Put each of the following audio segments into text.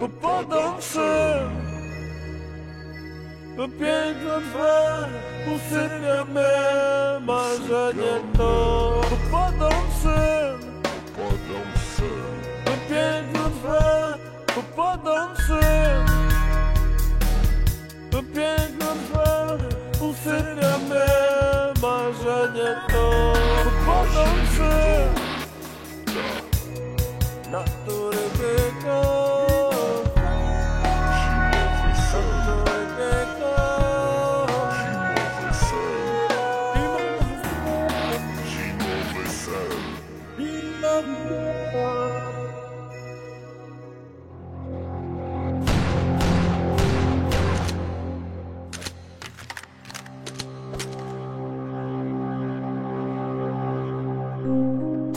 Popadam w sen To piękno twe Usypia me. Marzenie to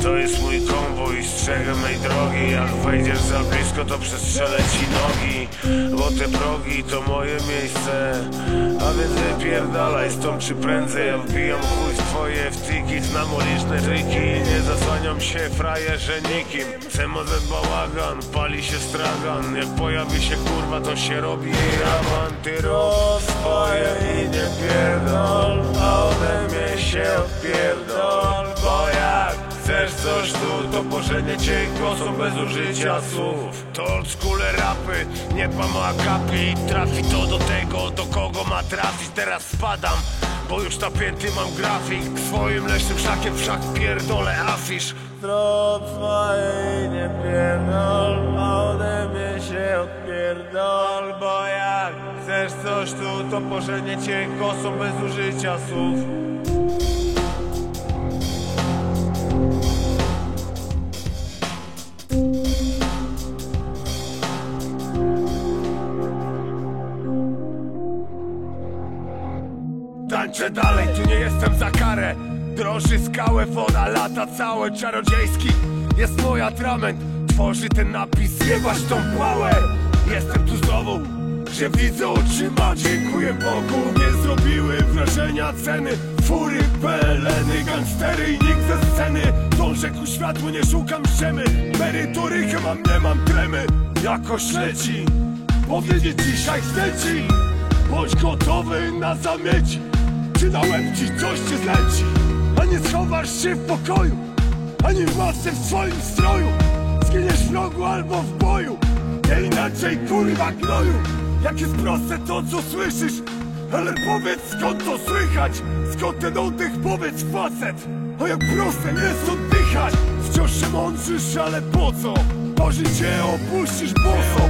To jest mój konwój, strzegę mej drogi. Jak wejdziesz za blisko to przestrzelę ci nogi Bo te progi to moje miejsce. A więc wypierdalaj stąd czy prędzej. Ja wbijam chuj w twoje wtyki Znam uliczne triki Nie zasłaniam się frajerze nikim. CMZ bałagan, pali się stragan. Jak pojawi się kurwa to się robi awanty Rób swoje i nie pierdol A ode mnie się odpierdol to pożenię cię głosą bez użycia słów. To oldschoole rapy, nie ma kapi Trafi to do tego, do kogo ma trafić. Teraz spadam, bo już napięty mam grafik. Swoim leśnym szakiem wszak pierdolę afisz. Zrób swoje i nie pierdol A ode mnie się odpierdol Bo jak chcesz coś tu, to pożenię cię głosą bez użycia słów Tańczę dalej, tu nie jestem za karę. Droży skałę, woda, lata całe Czarodziejski. Jest mój atrament Tworzy ten napis, jebać tą pałę Jestem tu znowu, że widzę oczyma Dziękuję Bogu, nie zrobiły wrażenia ceny. Fury, peleny, gangstery i nikt ze sceny. Dążę ku światłu, nie szukam ściemy. Merytory chyba nie mam tremy. Jakoś leci Powiedzieć dzisiaj chcę ci. Bądź gotowy na zamieci Łeb ci coś cię zleci. A nie schowasz się w pokoju Ani w masce w swoim stroju. Zginiesz w rogu albo w boju. Nie inaczej kurwa gnoju. Jak jest proste to co słyszysz? Ale powiedz skąd to słychać? Skąd ten oddech? Powiedz facet. A jak proste nie jest oddychać Wciąż się mądrzysz ale po co? Może cię opuścisz boso